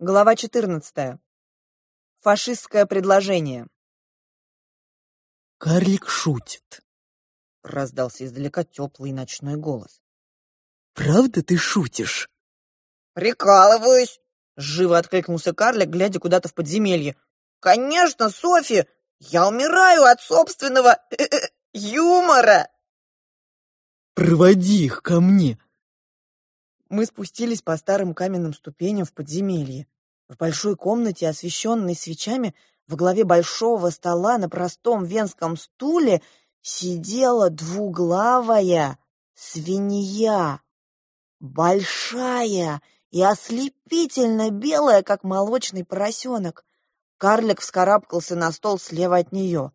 Глава 14. Фашистское предложение. «Карлик шутит», — раздался издалека теплый ночной голос. «Правда ты шутишь?» «Прикалываюсь!» — живо откликнулся карлик, глядя куда-то в подземелье. «Конечно, Софи! Я умираю от собственного э -э, юмора!» «Проводи их ко мне!» Мы спустились по старым каменным ступеням в подземелье. В большой комнате, освещенной свечами, во главе большого стола на простом венском стуле сидела двуглавая свинья. Большая и ослепительно белая, как молочный поросенок. Карлик вскарабкался на стол слева от нее.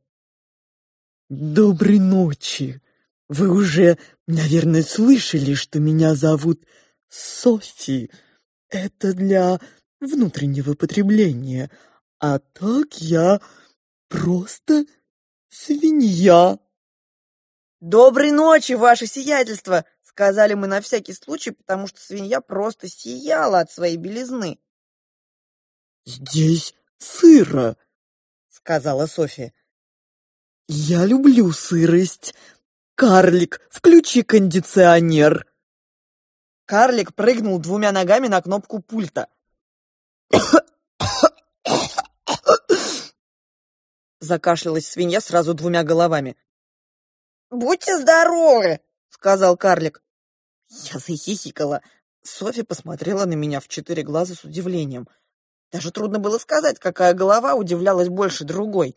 «Доброй ночи! Вы уже, наверное, слышали, что меня зовут Софи. Это для внутреннего потребления. А так я просто свинья. «Доброй ночи, ваше сиятельство!» — сказали мы на всякий случай, потому что свинья просто сияла от своей белизны. «Здесь сыро», — сказала Софья. «Я люблю сырость. Карлик, включи кондиционер». Карлик прыгнул двумя ногами на кнопку пульта. Закашлялась свинья сразу двумя головами. «Будьте здоровы!» — сказал карлик. Я захихикала. Софья посмотрела на меня в четыре глаза с удивлением. Даже трудно было сказать, какая голова удивлялась больше другой.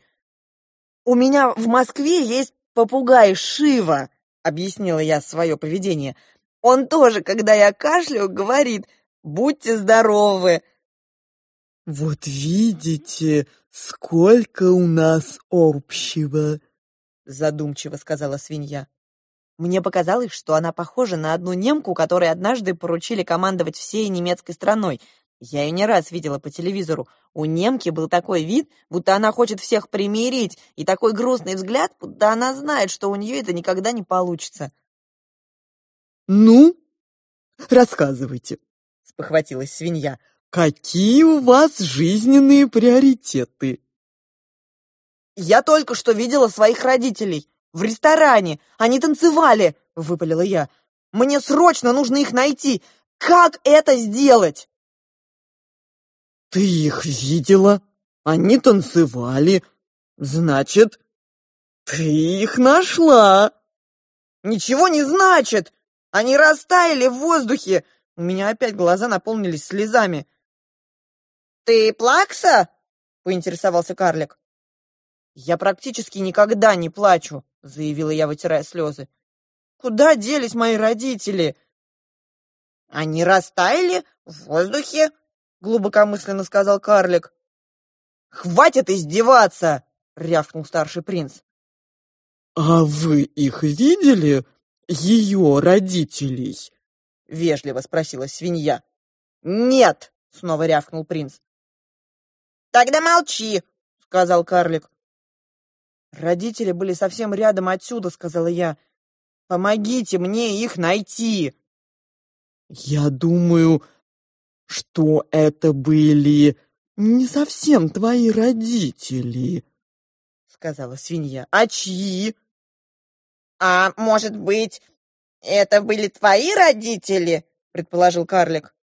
«У меня в Москве есть попугай Шива», — объяснила я свое поведение. Он тоже, когда я кашляю, говорит «Будьте здоровы!» «Вот видите, сколько у нас общего!» Задумчиво сказала свинья. Мне показалось, что она похожа на одну немку, которой однажды поручили командовать всей немецкой страной. Я ее не раз видела по телевизору. У немки был такой вид, будто она хочет всех примирить, и такой грустный взгляд, будто она знает, что у нее это никогда не получится. «Ну, рассказывайте», — спохватилась свинья. «Какие у вас жизненные приоритеты?» «Я только что видела своих родителей. В ресторане. Они танцевали», — выпалила я. «Мне срочно нужно их найти. Как это сделать?» «Ты их видела? Они танцевали. Значит, ты их нашла!» «Ничего не значит! Они растаяли в воздухе! У меня опять глаза наполнились слезами. «Ты плакса?» — поинтересовался карлик. «Я практически никогда не плачу», — заявила я, вытирая слезы. «Куда делись мои родители?» «Они растаяли в воздухе», — глубокомысленно сказал карлик. «Хватит издеваться!» — рявкнул старший принц. «А вы их видели?» Ее родителей?» — вежливо спросила свинья. «Нет!» — снова рявкнул принц. «Тогда молчи!» — сказал карлик. «Родители были совсем рядом отсюда», — сказала я. «Помогите мне их найти!» «Я думаю, что это были не совсем твои родители», — сказала свинья. «А чьи?» «А может быть, это были твои родители?» — предположил карлик.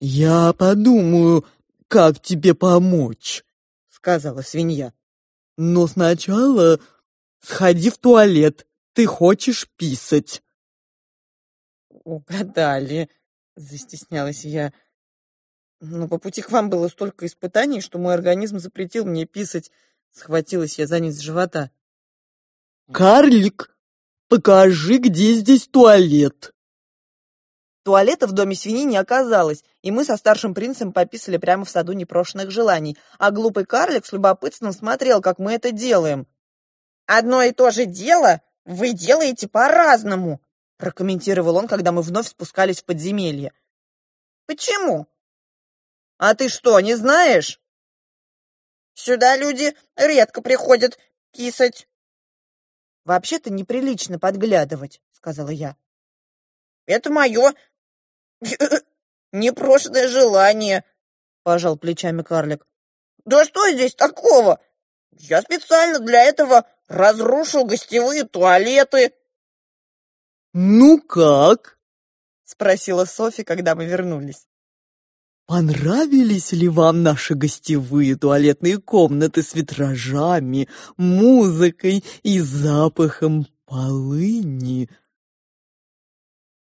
«Я подумаю, как тебе помочь», — сказала свинья. «Но сначала сходи в туалет, ты хочешь писать». «Угадали», — застеснялась я. «Но по пути к вам было столько испытаний, что мой организм запретил мне писать». Схватилась я за низ живота. «Карлик, покажи, где здесь туалет!» Туалета в доме свиньи не оказалось, и мы со старшим принцем пописали прямо в саду непрошенных желаний, а глупый карлик с любопытством смотрел, как мы это делаем. «Одно и то же дело вы делаете по-разному», прокомментировал он, когда мы вновь спускались в подземелье. «Почему?» «А ты что, не знаешь?» «Сюда люди редко приходят кисать». «Вообще-то неприлично подглядывать», — сказала я. «Это мое непрошенное желание», пожал плечами карлик. Да что здесь такого? Я специально для этого разрушил гостевые туалеты. Ну как? спросила Софи, когда мы вернулись. Понравились ли вам наши гостевые туалетные комнаты с витражами, музыкой и запахом полыни?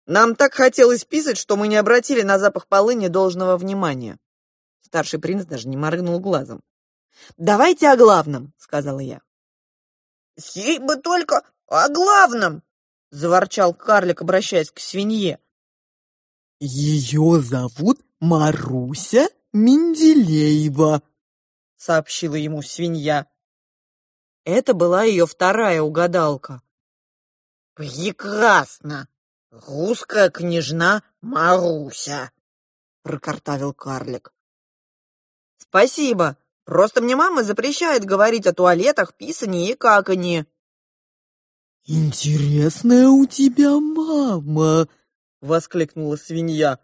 Нам так хотелось писать, что мы не обратили на запах полыни должного внимания. Старший принц даже не моргнул глазом. «Давайте о главном», — сказала я. «Ей бы только о главном!» — заворчал карлик, обращаясь к свинье. «Ее зовут Маруся Менделеева», — сообщила ему свинья. Это была ее вторая угадалка. «Прекрасно! Русская княжна Маруся!» — прокартавил карлик. «Спасибо. Просто мне мама запрещает говорить о туалетах, писании и каканье». «Интересная у тебя мама!» — воскликнула свинья.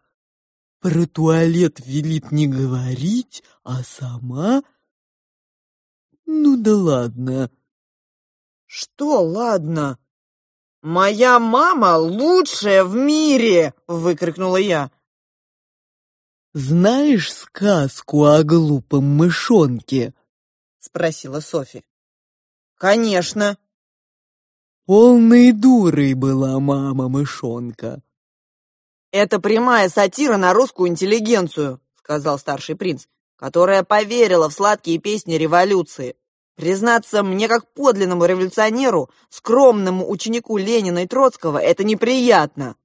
«Про туалет велит не говорить, а сама...» «Ну да ладно». «Что ладно?» «Моя мама лучшая в мире!» — выкрикнула я. «Знаешь сказку о глупом мышонке?» — спросила Софи. «Конечно». Полной дурой была мама-мышонка. «Это прямая сатира на русскую интеллигенцию», — сказал старший принц, «которая поверила в сладкие песни революции. Признаться, мне как подлинному революционеру, скромному ученику Ленина и Троцкого, это неприятно».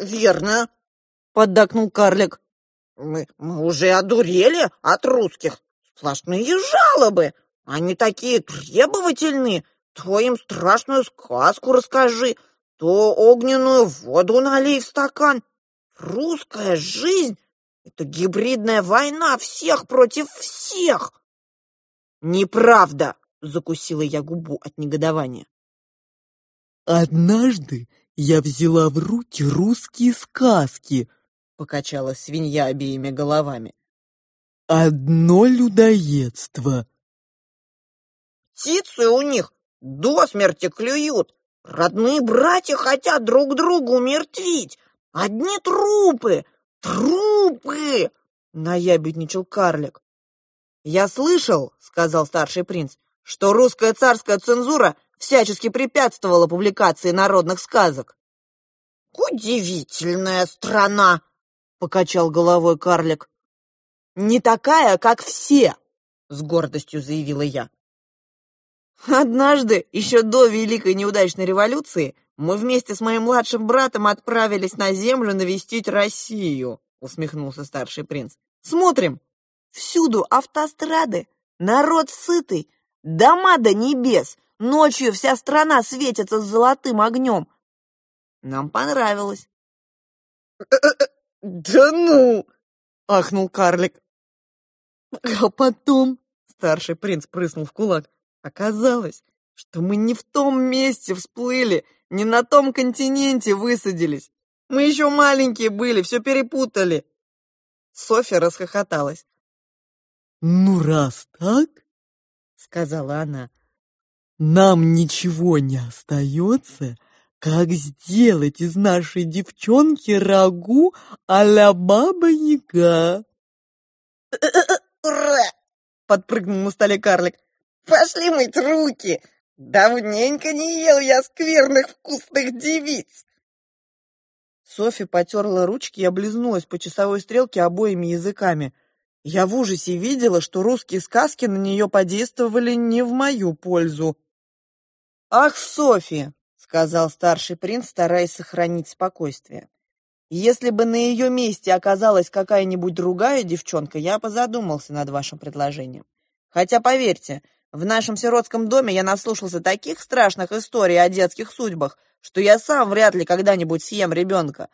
«Верно», — поддакнул карлик. Мы, мы уже одурели от русских. Сплошные жалобы. Они такие требовательные. То страшную сказку расскажи, то огненную воду налей в стакан. Русская жизнь — это гибридная война всех против всех. Неправда, закусила я губу от негодования. Однажды я взяла в руки русские сказки, — покачала свинья обеими головами. «Одно людоедство!» «Птицы у них до смерти клюют! Родные братья хотят друг друга умертвить! Одни трупы! Трупы!» — наябедничал карлик. «Я слышал, — сказал старший принц, — что русская царская цензура всячески препятствовала публикации народных сказок». «Удивительная страна!» — покачал головой карлик. «Не такая, как все!» — с гордостью заявила я. «Однажды, еще до Великой неудачной революции, мы вместе с моим младшим братом отправились на землю навестить Россию», — усмехнулся старший принц. «Смотрим! Всюду автострады, народ сытый, дома до небес, ночью вся страна светится с золотым огнем. Нам понравилось». «Да ну!» — ахнул карлик. А потом старший принц прыснул в кулак. Оказалось, что мы не в том месте всплыли, не на том континенте высадились. Мы еще маленькие были, все перепутали. Софья расхохоталась. «Ну, раз так, — сказала она, — нам ничего не остается, как сделать из нашей девчонки рагу а-ля Баба-Яга? «Ура!» — подпрыгнул на столе карлик. «Пошли мыть руки! Давненько не ел я скверных вкусных девиц!» Софи потерла ручки и облизнулась по часовой стрелке обоими языками. Я в ужасе видела, что русские сказки на нее подействовали не в мою пользу. «Ах, Софи!» сказал старший принц, стараясь сохранить спокойствие. Если бы на ее месте оказалась какая-нибудь другая девчонка, я бы задумался над вашим предложением. Хотя, поверьте, в нашем сиротском доме я наслушался таких страшных историй о детских судьбах, что я сам вряд ли когда-нибудь съем ребенка.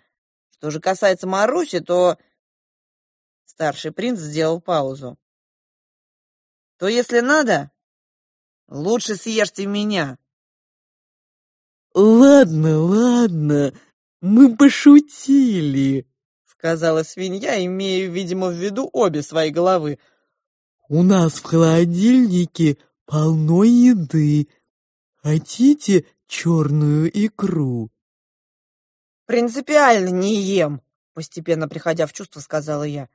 Что же касается Маруси, то... Старший принц сделал паузу. То, если надо, лучше съешьте меня. «Ладно, ладно, мы пошутили», — сказала свинья, имея, видимо, в виду обе свои головы. «У нас в холодильнике полно еды. Хотите черную икру?» «Принципиально не ем», — постепенно приходя в чувство, сказала я.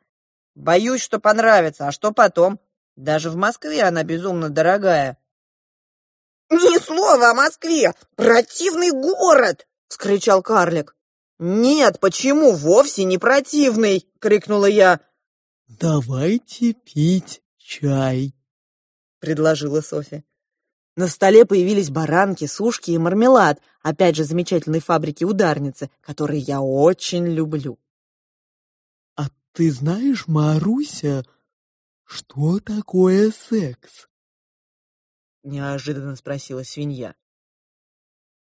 «Боюсь, что понравится, а что потом? Даже в Москве она безумно дорогая». «Ни слова о Москве! Противный город!» — вскричал карлик. «Нет, почему? Вовсе не противный!» — крикнула я. «Давайте пить чай», — предложила Софья. На столе появились баранки, сушки и мармелад, опять же замечательной фабрики ударницы, которые я очень люблю. «А ты знаешь, Маруся, что такое секс?» Неожиданно спросила свинья.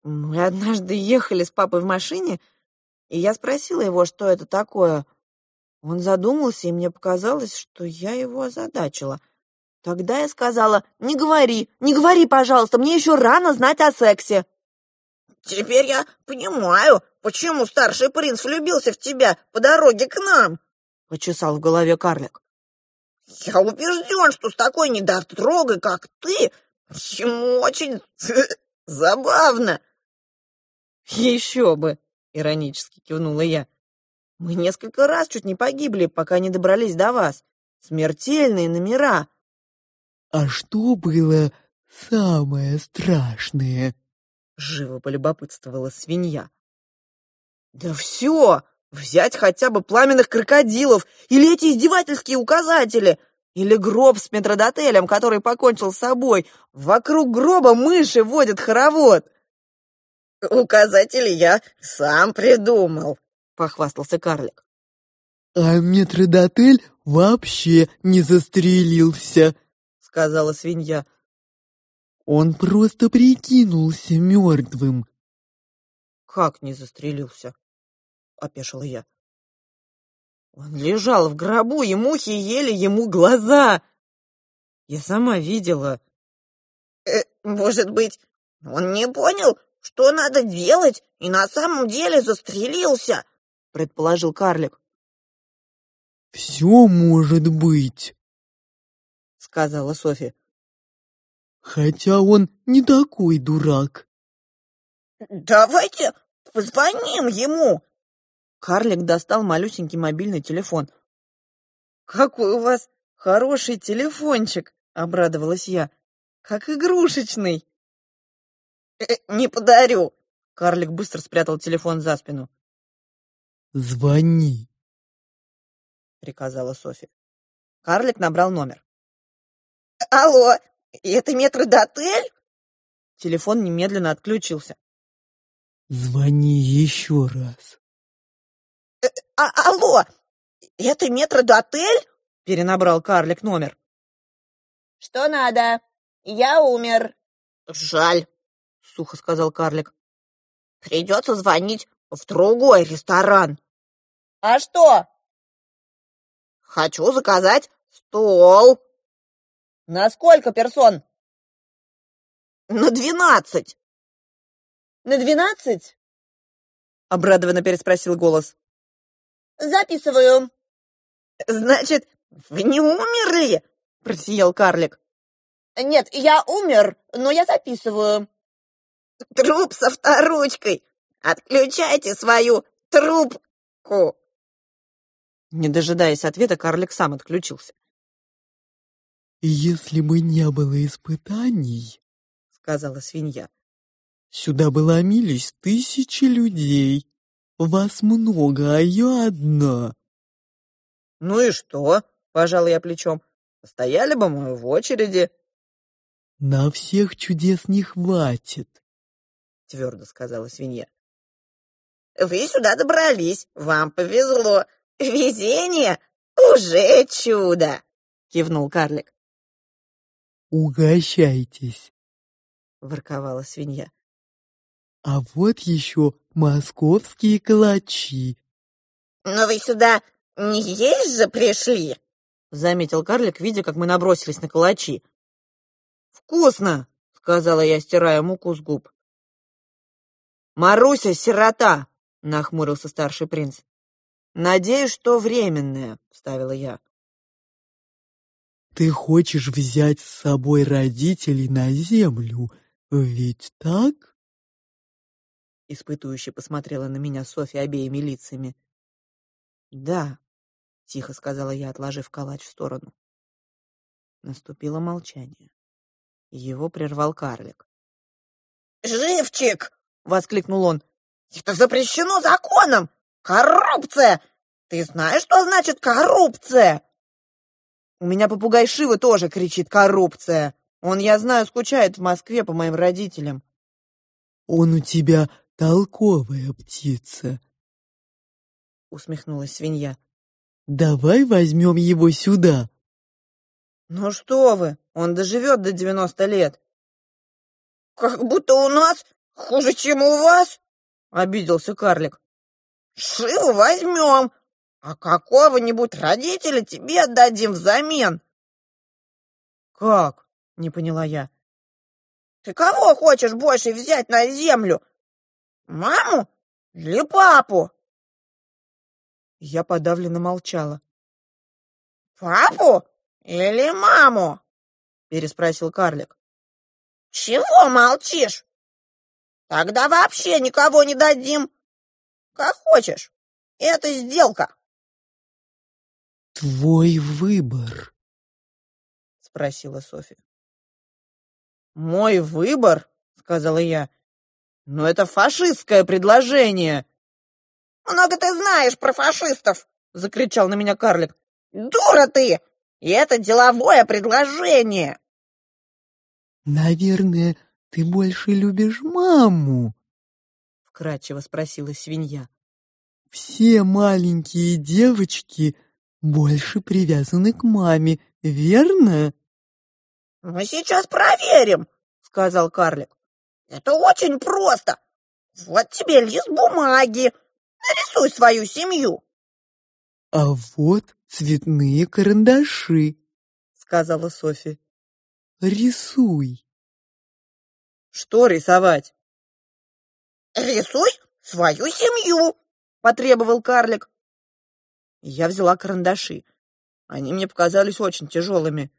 Мы однажды ехали с папой в машине, и я спросила его, что это такое. Он задумался, и мне показалось, что я его озадачила. Тогда я сказала, не говори, не говори, пожалуйста, мне еще рано знать о сексе. Теперь я понимаю, почему старший принц влюбился в тебя по дороге к нам, почесал в голове карлик. Я убежден, что с такой недотрогой, как ты, ему очень забавно. Еще бы, иронически кивнула я. Мы несколько раз чуть не погибли, пока не добрались до вас. Смертельные номера. А что было самое страшное? Живо полюбопытствовала свинья. Да все! Взять хотя бы пламенных крокодилов или эти издевательские указатели, или гроб с метродотелем, который покончил с собой. Вокруг гроба мыши водят хоровод. Указатели я сам придумал, похвастался карлик. А метродотель вообще не застрелился, сказала свинья. Он просто прикинулся мертвым. Как не застрелился? Опешила я. Он лежал в гробу, и мухи ели ему глаза. Я сама видела. Э, может быть, он не понял, что надо делать, и на самом деле застрелился, предположил карлик. Все может быть, сказала Софи. Хотя он не такой дурак. Давайте позвоним ему. Карлик достал малюсенький мобильный телефон. Какой у вас хороший телефончик, обрадовалась я. Как игрушечный. «Э, не подарю. Карлик быстро спрятал телефон за спину. Звони, приказала Софи. Карлик набрал номер. Алло, это метродотель? Телефон немедленно отключился. Звони еще раз. Э, а, алло, это метродотель? Перенабрал карлик номер. Что надо? Я умер. Жаль, сухо сказал карлик. Придется звонить в другой ресторан. А что? Хочу заказать стол. На сколько персон? На двенадцать. На двенадцать? Обрадованно переспросил голос. Записываю. Значит, вы не умерли? Просиял карлик. Нет, я умер, но я записываю. Труп со вторучкой. Отключайте свою трубку. Не дожидаясь ответа, карлик сам отключился. «Если бы не было испытаний, — сказала свинья, — сюда бы ломились тысячи людей. Вас много, а я одна». «Ну и что?» — пожал я плечом. «Стояли бы мы в очереди». «На всех чудес не хватит», — твердо сказала свинья. «Вы сюда добрались, вам повезло. Везение уже чудо!» — кивнул карлик. «Угощайтесь», — ворковала свинья. «А вот еще московские калачи». «Но вы сюда не есть же пришли?» — заметил карлик, видя, как мы набросились на калачи. «Вкусно!» — сказала я, стирая муку с губ. «Маруся — сирота!» — нахмурился старший принц. «Надеюсь, что временное», — вставила я. «Ты хочешь взять с собой родителей на землю, ведь так?» Испытующе посмотрела на меня Софья обеими лицами. «Да», — тихо сказала я, отложив калач в сторону. Наступило молчание. Его прервал карлик. «Живчик!» — воскликнул он. «Это запрещено законом! Коррупция! Ты знаешь, что значит коррупция?» У меня попугай Шивы тоже кричит «коррупция». Он, я знаю, скучает в Москве по моим родителям. «Он у тебя толковая птица», — усмехнулась свинья. «Давай возьмем его сюда». «Ну что вы, он доживет до девяносто лет». «Как будто у нас хуже, чем у вас?» — обиделся карлик. «Шиву возьмем, а какого-нибудь родителя тебе отдадим взамен». «Как?» — не поняла я. «Ты кого хочешь больше взять на землю? Маму или папу?» Я подавленно молчала. «Папу или маму?» — переспросил карлик. «Чего молчишь? Тогда вообще никого не дадим. Как хочешь, это сделка». «Твой выбор», — спросила Софья. «Мой выбор?» — сказала я. «Но это фашистское предложение!» «Много ты знаешь про фашистов!» — закричал на меня карлик. «Дура ты! И это деловое предложение!» «Наверное, ты больше любишь маму?» — вкратчиво спросила свинья. «Все маленькие девочки больше привязаны к маме, верно?» «Мы сейчас проверим», — сказал карлик. «Это очень просто. Вот тебе лист бумаги. Нарисуй свою семью». «А вот цветные карандаши», — сказала Софья. «Рисуй». «Что рисовать?» «Рисуй свою семью», — потребовал карлик. Я взяла карандаши. Они мне показались очень тяжелыми.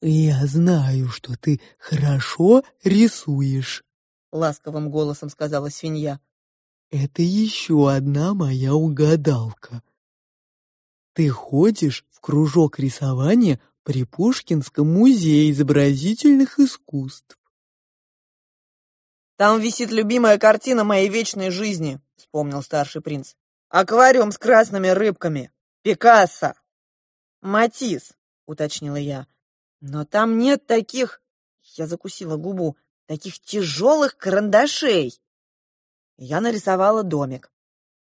«Я знаю, что ты хорошо рисуешь», — ласковым голосом сказала свинья. «Это еще одна моя угадалка. Ты ходишь в кружок рисования при Пушкинском музее изобразительных искусств. «Там висит любимая картина моей вечной жизни», — вспомнил старший принц. «Аквариум с красными рыбками. Пикассо». «Матисс», — уточнила я. «Но там нет таких...» Я закусила губу. «Таких тяжелых карандашей». Я нарисовала домик.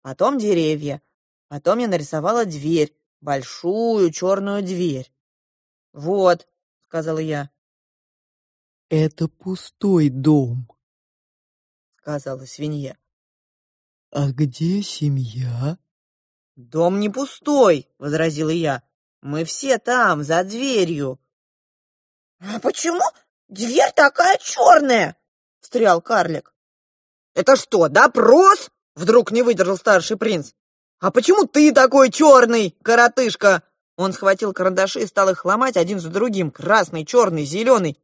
Потом деревья. Потом я нарисовала дверь. Большую черную дверь. «Вот», — сказала я. «Это пустой дом», сказала свинья. «А где семья?» «Дом не пустой», — возразила я. «Мы все там, за дверью». «А почему дверь такая черная?» — встрял карлик. «Это что, допрос?» — вдруг не выдержал старший принц. «А почему ты такой черный, коротышка?» Он схватил карандаши и стал их ломать один за другим. Красный, черный, зеленый.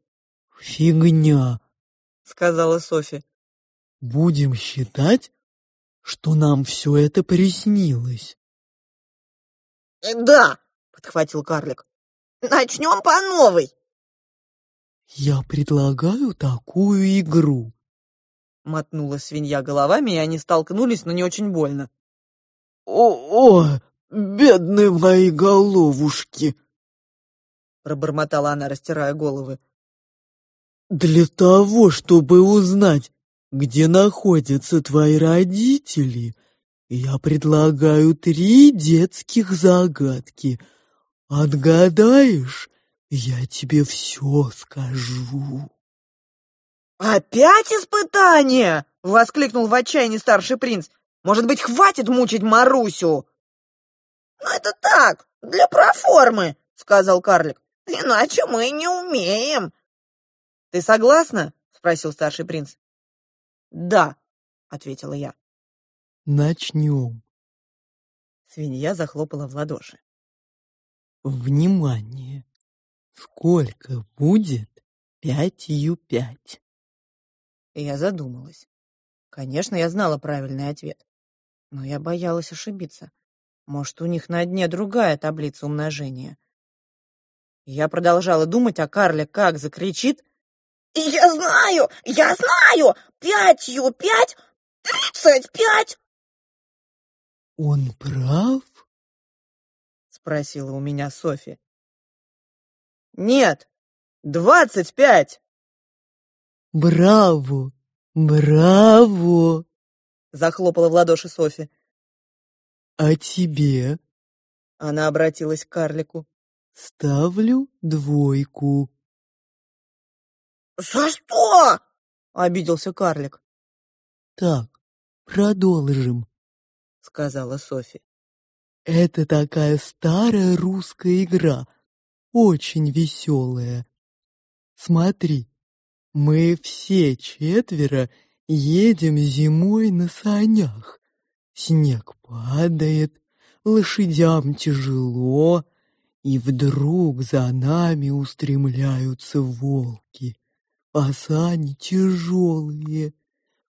«Фигня», — сказала Софья. Будем считать, что нам все это приснилось. Э, «Да», — подхватил карлик, — «начнем по новой». «Я предлагаю такую игру», — мотнула свинья головами, и они столкнулись, но не очень больно. «О, о, бедные мои головушки!» — пробормотала она, растирая головы. «Для того, чтобы узнать, где находятся твои родители, я предлагаю три детских загадки. Отгадаешь, я тебе все скажу. «Опять испытание!» — воскликнул в отчаянии старший принц. «Может быть, хватит мучить Марусю?» «Ну это так, для проформы», — сказал карлик. «Иначе мы не умеем». «Ты согласна?» — спросил старший принц. «Да», — ответила я. «Начнем». Свинья захлопала в ладоши. Внимание! Сколько будет пятью пять? Я задумалась. Конечно, я знала правильный ответ. Но я боялась ошибиться. Может, у них на дне другая таблица умножения. Я продолжала думать, а Карлик как закричит. «Я знаю! Я знаю! Пятью пять! Тридцать пять!» «Он прав?» — спросила у меня Софи. «Нет, двадцать пять!» «Браво! Браво!» — захлопала в ладоши Софи. «А тебе?» — она обратилась к карлику. «Ставлю двойку». «За что?» — обиделся карлик. «Так, продолжим», — сказала Софи. «Это такая старая русская игра, очень веселая. Смотри, мы все четверо едем зимой на санях. Снег падает, лошадям тяжело, и вдруг за нами устремляются волки. А сани тяжелые.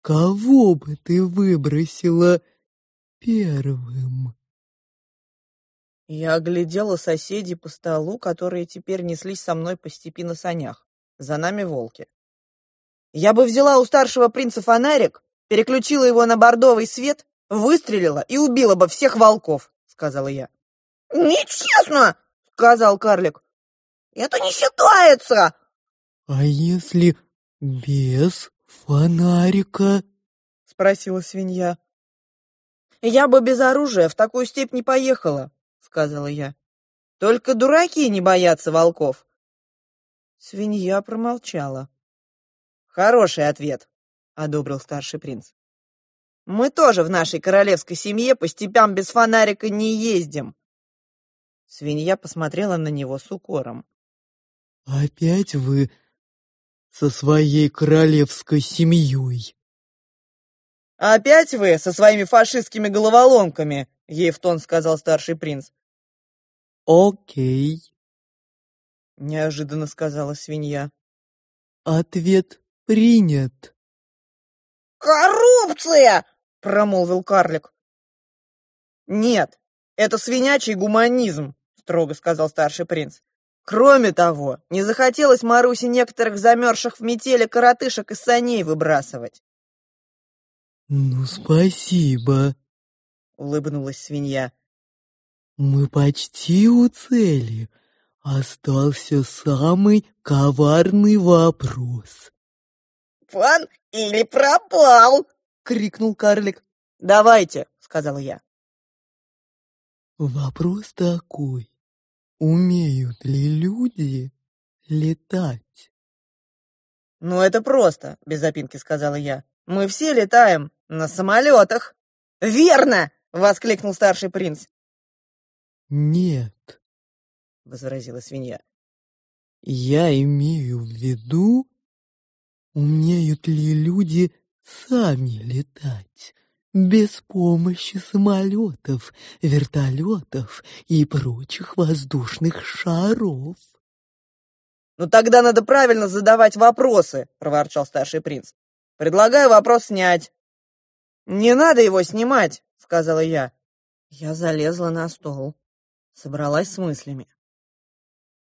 Кого бы ты выбросила первым? Я оглядела соседей по столу, которые теперь неслись со мной по степи на санях. За нами волки. Я бы взяла у старшего принца фонарик, переключила его на бордовый свет, выстрелила и убила бы всех волков, сказала я. Нечестно, сказал карлик. Это не считается. А если без фонарика? спросила свинья. Я бы без оружия в такую степь не поехала, сказала я. Только дураки не боятся волков. Свинья промолчала. Хороший ответ, одобрил старший принц. Мы тоже в нашей королевской семье по степям без фонарика не ездим. Свинья посмотрела на него с укором. Опять вы со своей королевской семьей? Опять вы со своими фашистскими головоломками, ей в тон сказал старший принц. Окей, неожиданно сказала свинья. Ответ принят. Коррупция, промолвил карлик. Нет, это свинячий гуманизм, строго сказал старший принц. Кроме того, не захотелось Марусе некоторых замерзших в метели коротышек из саней выбрасывать. Ну, спасибо, улыбнулась свинья. Мы почти у цели. Остался самый коварный вопрос. «Пан или пропал?» — крикнул карлик. «Давайте», — сказала я. Вопрос такой. Умеют ли люди летать? «Ну, это просто», — без запинки сказала я. «Мы все летаем на самолетах». «Верно!» — воскликнул старший принц. «Нет», — возразила свинья. «Я имею в виду, умеют ли люди сами летать, без помощи самолетов, вертолетов и прочих воздушных шаров». «Ну тогда надо правильно задавать вопросы», — проворчал старший принц. «Предлагаю вопрос снять». «Не надо его снимать», — сказала я. Я залезла на стол собралась с мыслями.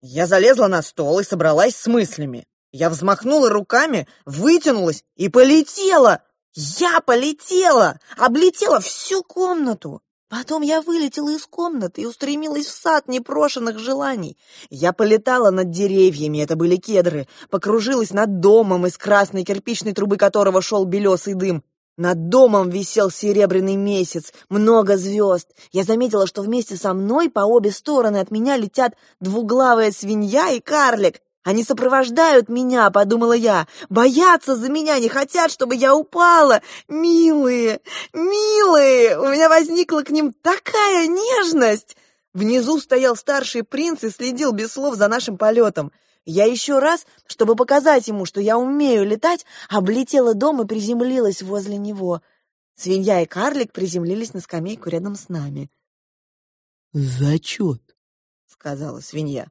Я залезла на стол и собралась с мыслями. Я взмахнула руками, вытянулась и полетела. Я полетела, облетела всю комнату. Потом я вылетела из комнаты и устремилась в сад непрошенных желаний. Я полетала над деревьями, это были кедры, покружилась над домом, из красной кирпичной трубы которого шел белесый дым. Над домом висел серебряный месяц, много звезд. Я заметила, что вместе со мной по обе стороны от меня летят двуглавая свинья и карлик. Они сопровождают меня, подумала я. Боятся за меня, не хотят, чтобы я упала. Милые, милые, у меня возникла к ним такая нежность. Внизу стоял старший принц и следил без слов за нашим полетом. Я еще раз, чтобы показать ему, что я умею летать, облетела дом и приземлилась возле него. Свинья и карлик приземлились на скамейку рядом с нами. «Зачет», — сказала свинья.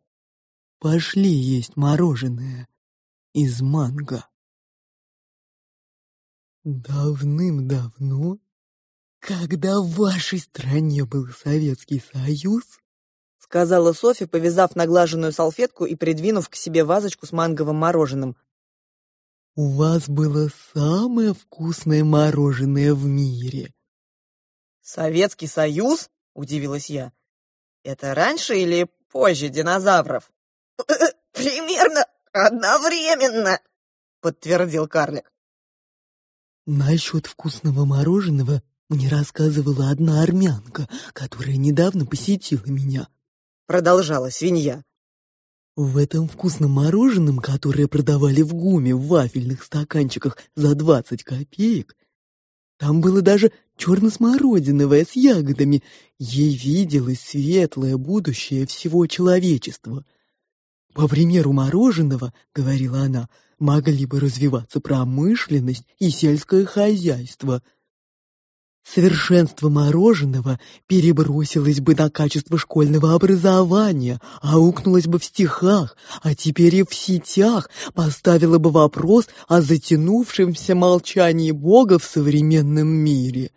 «Пошли есть мороженое из манго». Давным-давно, когда в вашей стране был Советский Союз, сказала Софья, повязав наглаженную салфетку и придвинув к себе вазочку с манговым мороженым. У вас было самое вкусное мороженое в мире. Советский Союз? удивилась я. Это раньше или позже динозавров? Примерно одновременно, подтвердил карлик. Насчет вкусного мороженого мне рассказывала одна армянка, которая недавно посетила меня. Продолжала свинья. В этом вкусном мороженом, которое продавали в ГУМе в вафельных стаканчиках за 20 копеек, там было даже черно-смородиновое с ягодами. Ей виделось светлое будущее всего человечества. По примеру мороженого, говорила она, могли бы развиваться промышленность и сельское хозяйство. Совершенство мороженого перебросилось бы на качество школьного образования, аукнулось бы в стихах, а теперь и в сетях поставило бы вопрос о затянувшемся молчании Бога в современном мире.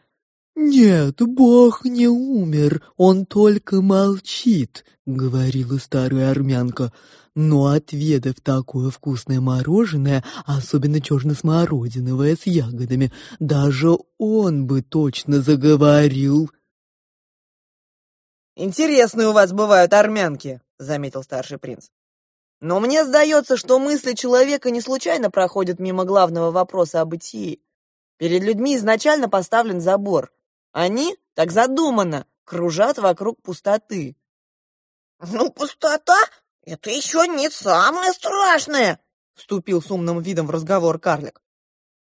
«Нет, Бог не умер, он только молчит», — говорила старая армянка. Но отведав такое вкусное мороженое, особенно черно-смородиновое с ягодами, даже он бы точно заговорил. «Интересные у вас бывают армянки», — заметил старший принц. «Но мне сдается, что мысли человека не случайно проходят мимо главного вопроса о бытии. Перед людьми изначально поставлен забор. Они, так задумано, кружат вокруг пустоты». «Ну, пустота «Это еще не самое страшное!» — вступил с умным видом в разговор карлик.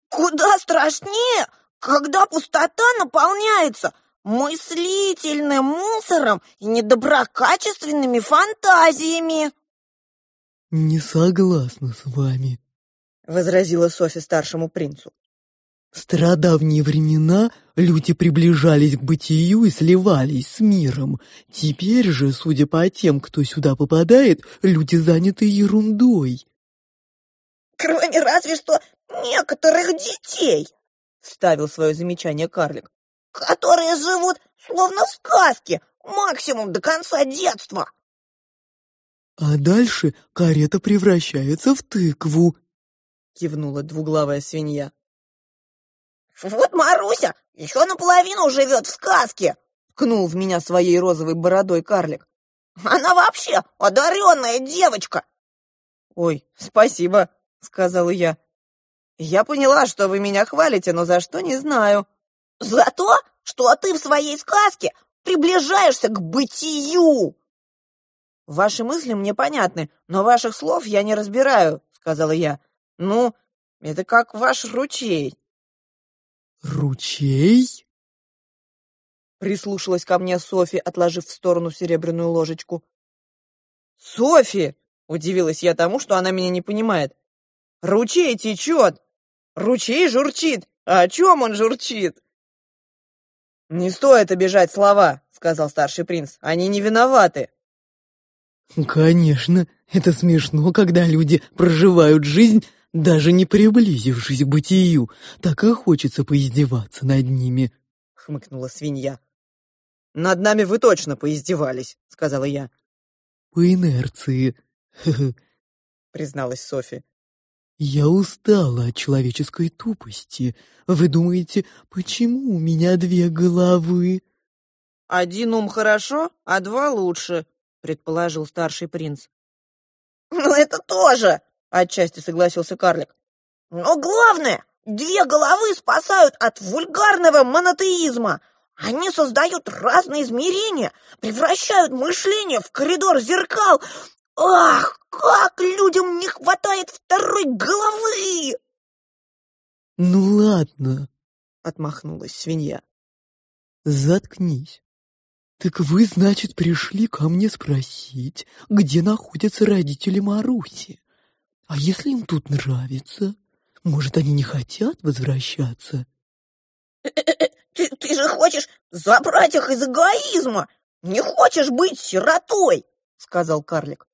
«Куда страшнее, когда пустота наполняется мыслительным мусором и недоброкачественными фантазиями!» «Не согласна с вами», — возразила Софья старшему принцу. В стародавние времена люди приближались к бытию и сливались с миром. Теперь же, судя по тем, кто сюда попадает, люди заняты ерундой. «Кроме разве что некоторых детей», — ставил свое замечание карлик, «которые живут словно в сказке, максимум до конца детства». «А дальше карета превращается в тыкву», — кивнула двуглавая свинья. «Вот Маруся еще наполовину живет в сказке!» — ткнул в меня своей розовой бородой карлик. «Она вообще одаренная девочка!» «Ой, спасибо!» — сказала я. «Я поняла, что вы меня хвалите, но за что не знаю». «За то, что ты в своей сказке приближаешься к бытию!» «Ваши мысли мне понятны, но ваших слов я не разбираю», — сказала я. «Ну, это как ваш ручей. «Ручей?» Прислушалась ко мне Софи, отложив в сторону серебряную ложечку. «Софи!» — удивилась я тому, что она меня не понимает. «Ручей течет! Ручей журчит! А о чем он журчит?» «Не стоит обижать слова», — сказал старший принц. «Они не виноваты». «Конечно, это смешно, когда люди проживают жизнь даже не приблизившись к бытию, так и хочется поиздеваться над ними», — хмыкнула свинья. «Над нами вы точно поиздевались», — сказала я. «По инерции», — призналась Софи. «Я устала от человеческой тупости. Вы думаете, почему у меня две головы?» «Один ум хорошо, а два лучше», — предположил старший принц. «Ну это тоже!» Отчасти согласился карлик. Но главное, две головы спасают от вульгарного монотеизма. Они создают разные измерения, превращают мышление в коридор зеркал. Ах, как людям не хватает второй головы! Ну ладно, отмахнулась свинья. Заткнись. Так вы, значит, пришли ко мне спросить, где находятся родители Маруси? А если им тут нравится? Может, они не хотят возвращаться? Ты, ты же хочешь забрать их из эгоизма? не хочешь быть сиротой!» — сказал карлик.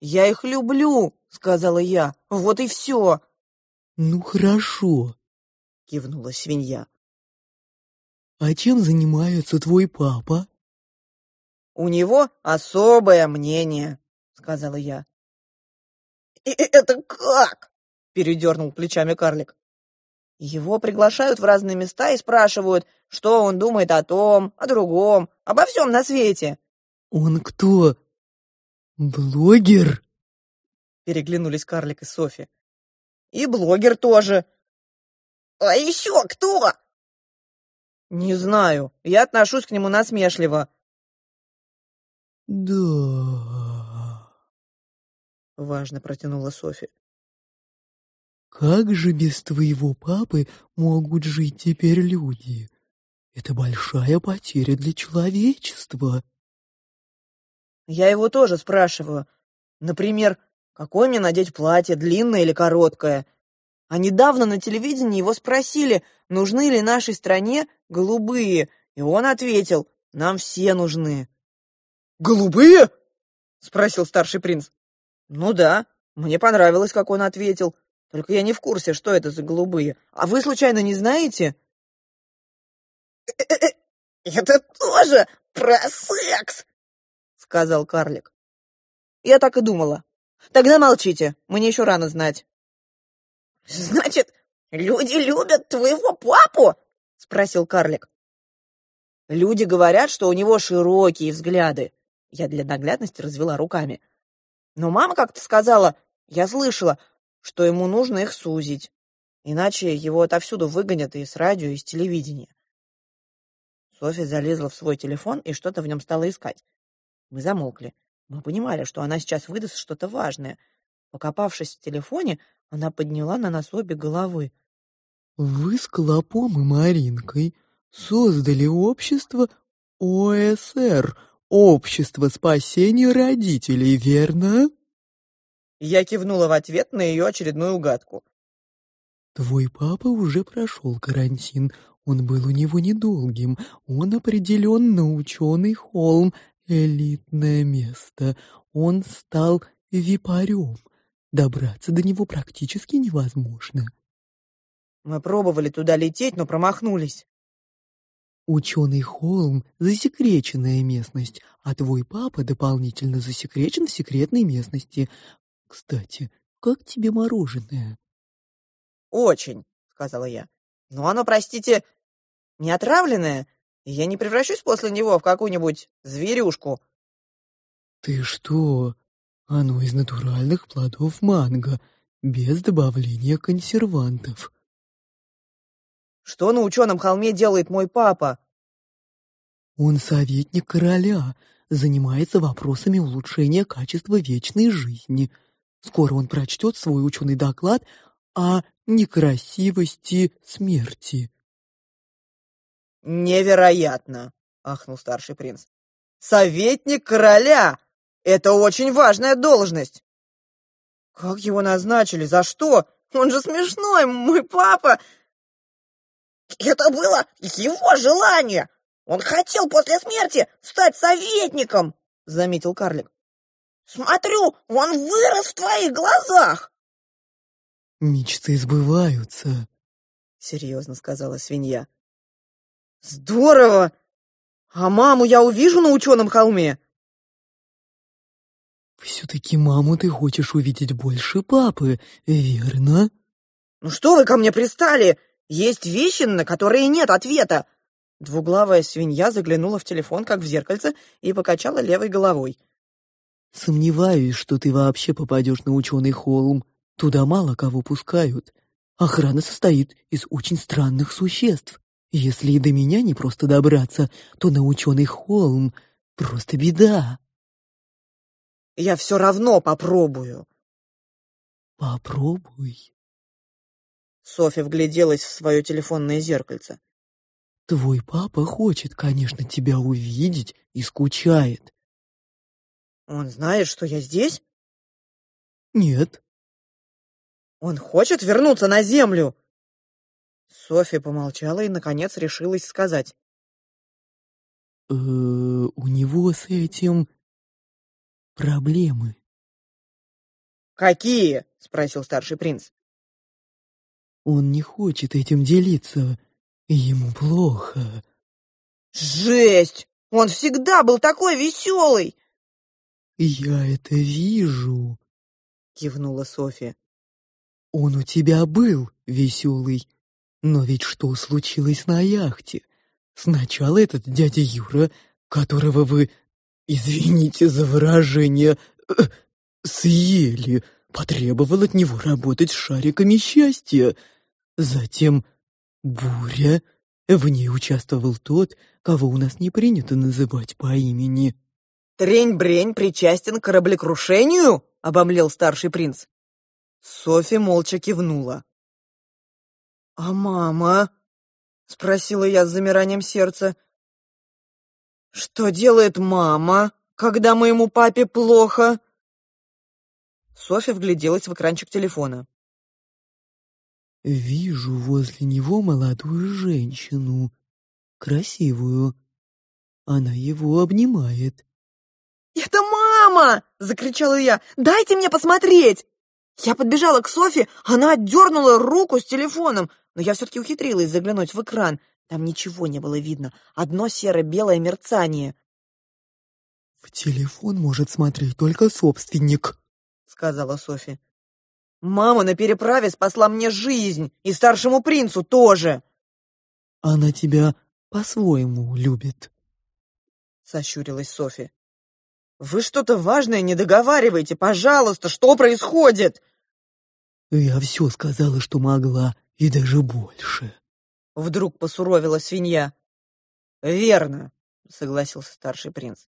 «Я их люблю!» — сказала я. «Вот и все!» «Ну, хорошо!» — кивнула свинья. «А чем занимается твой папа?» «У него особое мнение», — сказала я. «И это как?» — передернул плечами карлик. Его приглашают в разные места и спрашивают, что он думает о том, о другом, обо всем на свете. «Он кто? Блогер?» Переглянулись карлик и Софи. «И блогер тоже». «А еще кто?» «Не знаю. Я отношусь к нему насмешливо». «Да...» — важно протянула Софи. Как же без твоего папы могут жить теперь люди? Это большая потеря для человечества. Я его тоже спрашиваю. Например, какое мне надеть платье, длинное или короткое? А недавно на телевидении его спросили, нужны ли нашей стране голубые, и он ответил, нам все нужны. «Голубые?» — спросил старший принц. «Ну да, мне понравилось, как он ответил. Только я не в курсе, что это за голубые. А вы случайно не знаете? Это тоже про секс, сказал карлик. Я так и думала. Тогда молчите, мне еще рано знать. Значит, люди любят твоего папу? спросил карлик. Люди говорят, что у него широкие взгляды. Я для наглядности развела руками. Но мама как-то сказала, я слышала, что ему нужно их сузить, иначе его отовсюду выгонят и с радио, и с телевидения. Софья залезла в свой телефон и что-то в нем стала искать. Мы замолкли. Мы понимали, что она сейчас выдаст что-то важное. Покопавшись в телефоне, она подняла на нас обе головы. «Вы с Клопом и Маринкой создали общество ОСР, Общество спасения родителей, верно?» Я кивнула в ответ на ее очередную угадку. «Твой папа уже прошел карантин. Он был у него недолгим. Он определенно ученый холм, элитное место. Он стал випарем. Добраться до него практически невозможно». Мы пробовали туда лететь, но промахнулись. Ученый холм — засекреченная местность, а твой папа дополнительно засекречен в секретной местности. Кстати, как тебе мороженое? Очень, сказала я. Но оно, простите, не отравленное, и я не превращусь после него в какую-нибудь зверюшку. Ты что? Оно из натуральных плодов манго, без добавления консервантов. Что на ученом холме делает мой папа? Он советник короля, занимается вопросами улучшения качества вечной жизни — Скоро он прочтет свой ученый доклад о некрасивости смерти. «Невероятно!» — ахнул старший принц. «Советник короля! Это очень важная должность!» «Как его назначили? За что? Он же смешной, мой папа!» «Это было его желание! Он хотел после смерти стать советником!» — заметил карлик. Смотрю, он вырос в твоих глазах. Мечты сбываются, серьезно сказала свинья. Здорово! А маму я увижу на ученом холме? Все-таки маму ты хочешь увидеть больше папы, верно? Ну что вы ко мне пристали? Есть вещи, на которые нет ответа. Двуглавая свинья заглянула в телефон, как в зеркальце, и покачала левой головой. Сомневаюсь, что ты вообще попадешь на ученый холм. Туда мало кого пускают. Охрана состоит из очень странных существ. Если и до меня не просто добраться, то на ученый холм просто беда. Я все равно попробую. Попробуй. Софья вгляделась в свое телефонное зеркальце. Твой папа хочет, конечно, тебя увидеть и скучает. Он знает, что я здесь? Нет. Он хочет вернуться на землю? Софья помолчала и, наконец, решилась сказать. «Э, у него с этим проблемы. «Какие?» — спросил старший принц. Он не хочет этим делиться. Ему плохо. «Жесть! Он всегда был такой веселый!» «Я это вижу», — кивнула Софья. «Он у тебя был веселый. Но ведь что случилось на яхте? Сначала этот дядя Юра, которого вы, извините за выражение, съели, потребовал от него работать с шариками счастья. Затем буря. В ней участвовал тот, кого у нас не принято называть по имени. «Трень-брень причастен к кораблекрушению?» — обомлел старший принц. Софья молча кивнула. «А мама?» — спросила я с замиранием сердца. «Что делает мама, когда моему папе плохо?» Софья вгляделась в экранчик телефона. «Вижу возле него молодую женщину, красивую. Она его обнимает». «Это мама!» — закричала я. «Дайте мне посмотреть!» Я подбежала к Софи, она отдернула руку с телефоном, но я все-таки ухитрилась заглянуть в экран. Там ничего не было видно, одно серо-белое мерцание. «В телефон может смотреть только собственник», — сказала Софи. «Мама на переправе спасла мне жизнь, и старшему принцу тоже!» «Она тебя по-своему любит», — сощурилась Софи. «Вы что-то важное не договариваете, пожалуйста, что происходит?» «Я все сказала, что могла, и даже больше». Вдруг посуровила свинья. «Верно», — согласился старший принц.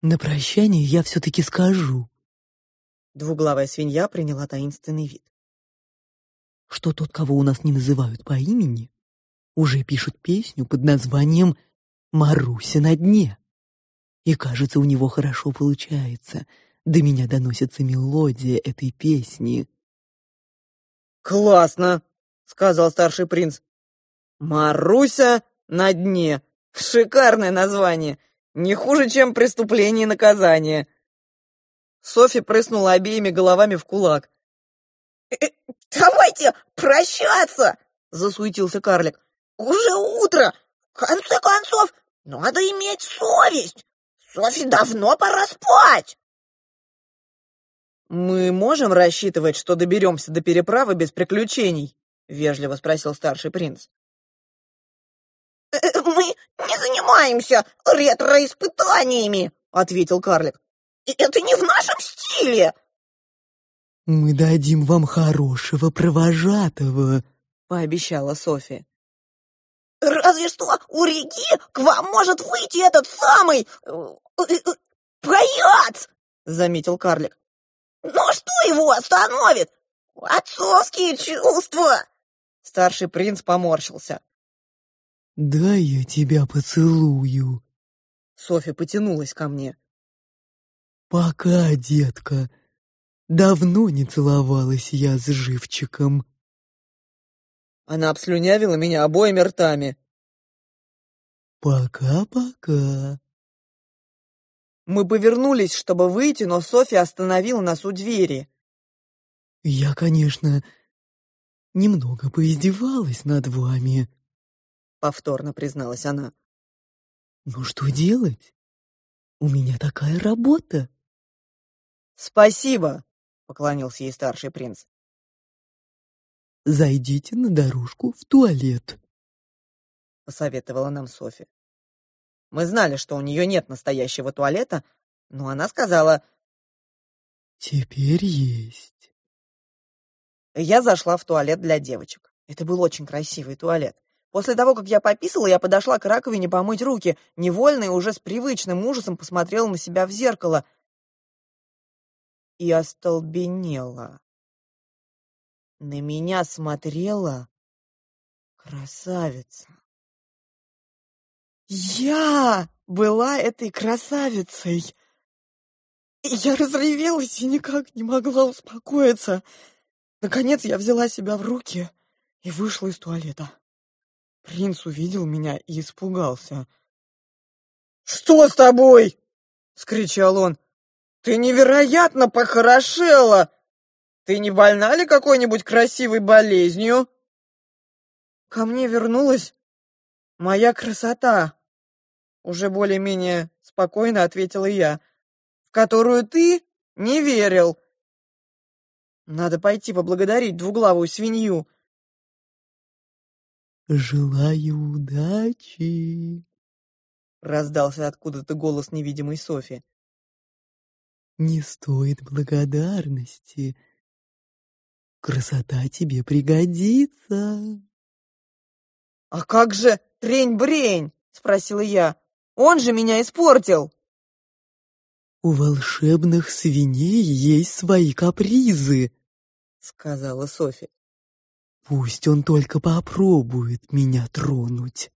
«На прощание я все-таки скажу». Двуглавая свинья приняла таинственный вид. «Что тот, кого у нас не называют по имени, уже пишет песню под названием «Маруся на дне». И, кажется, у него хорошо получается. До меня доносится мелодия этой песни. «Классно!» — сказал старший принц. «Маруся на дне. Шикарное название. Не хуже, чем «Преступление и наказание». Софи прыснула обеими головами в кулак. «Э, э, «Давайте прощаться!» — засуетился карлик. «Уже утро! В конце концов, надо иметь совесть! Софи давно пора спать!» «Мы можем рассчитывать, что доберемся до переправы без приключений?» — вежливо спросил старший принц. «Э, «Мы не занимаемся ретро-испытаниями», — ответил карлик. «Это не в нашем стиле». «Мы дадим вам хорошего провожатого», — пообещала Софи. «Разве что у реки к вам может выйти этот самый... Э, э, паяц!» — заметил карлик. «Но что его остановит? Отцовские чувства!» Старший принц поморщился. «Дай я тебя поцелую». Софья потянулась ко мне. «Пока, детка. Давно не целовалась я с живчиком». Она обслюнявила меня обоими ртами. «Пока-пока». Мы повернулись, чтобы выйти, но Софья остановила нас у двери. «Я, конечно, немного поиздевалась над вами», — повторно призналась она. «Но что делать? У меня такая работа». «Спасибо», — поклонился ей старший принц. «Зайдите на дорожку в туалет», — посоветовала нам Софья. Мы знали, что у нее нет настоящего туалета, но она сказала... «Теперь есть». Я зашла в туалет для девочек. Это был очень красивый туалет. После того, как я пописала, я подошла к раковине помыть руки, невольно и уже с привычным ужасом посмотрела на себя в зеркало и остолбенела. На меня смотрела красавица. Я была этой красавицей. Я разревелась и никак не могла успокоиться. Наконец я взяла себя в руки и вышла из туалета. Принц увидел меня и испугался. «Что с тобой?» — скричал он. «Ты невероятно похорошела! Ты не больна ли какой-нибудь красивой болезнью?» «Ко мне вернулась моя красота», — уже более-менее спокойно ответила я, «в которую ты не верил. Надо пойти поблагодарить двуглавую свинью». «Желаю удачи!» Раздался откуда-то голос невидимой Софи. «Не стоит благодарности. Красота тебе пригодится!» «А как же трень-брень?» — спросила я. «Он же меня испортил!» «У волшебных свиней есть свои капризы», — сказала Софи. «Пусть он только попробует меня тронуть».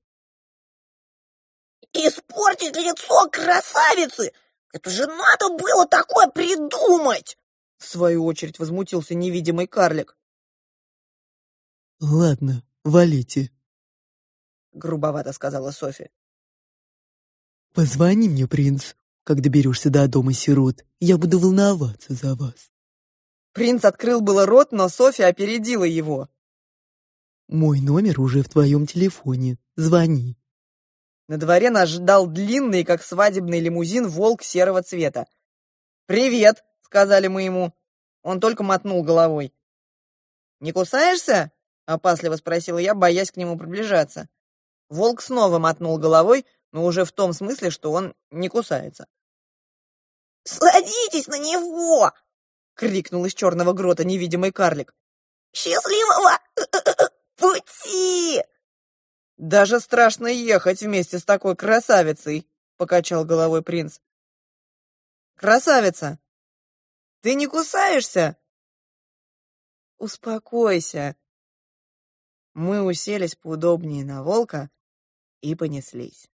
«Испортить лицо красавицы! Это же надо было такое придумать!» В свою очередь возмутился невидимый карлик. «Ладно, валите», — грубовато сказала Софи. «Позвони мне, принц, как доберешься до дома сирот. Я буду волноваться за вас». Принц открыл было рот, но Софи опередила его. «Мой номер уже в твоем телефоне. Звони». На дворе нас ждал длинный, как свадебный лимузин, волк серого цвета. «Привет!» — сказали мы ему. Он только мотнул головой. «Не кусаешься?» — опасливо спросила я, боясь к нему приближаться. Волк снова мотнул головой, но уже в том смысле, что он не кусается. «Садитесь на него!» — крикнул из черного грота невидимый карлик. «Счастливого пути!» «Даже страшно ехать вместе с такой красавицей», — покачал головой принц. «Красавица, ты не кусаешься?» «Успокойся». Мы уселись поудобнее на волка и понеслись.